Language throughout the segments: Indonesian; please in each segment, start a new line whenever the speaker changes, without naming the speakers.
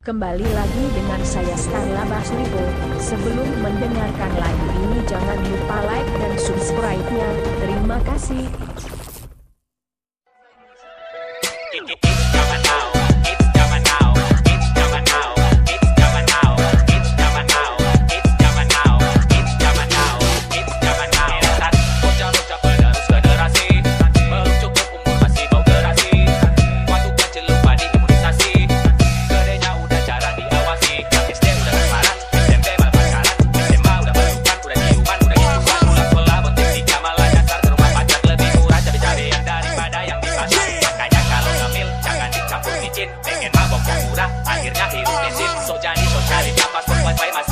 Kembali lagi dengan saya Starla Basribo, sebelum mendengarkan lagu ini jangan lupa like dan subscribe-nya, terima kasih.
Sakura, akhir-akhir Desim, Sojani, Sojani, Dapat, Pokwan, Pai, Mas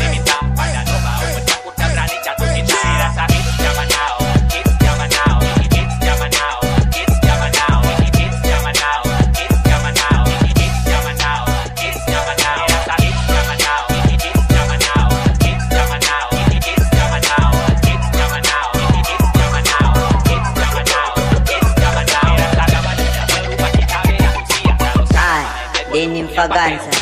Extravaganza.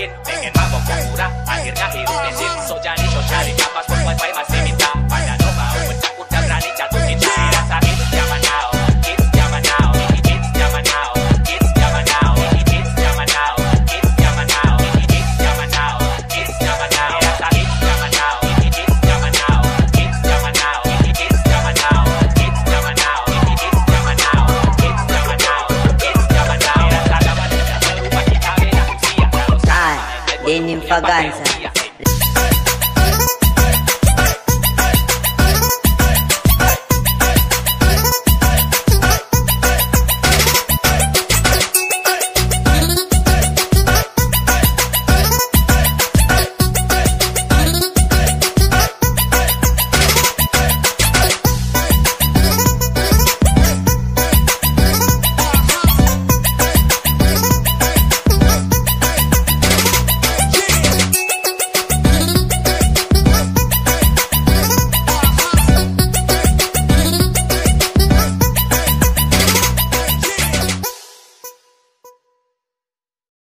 get big extravaganza.